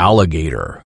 alligator.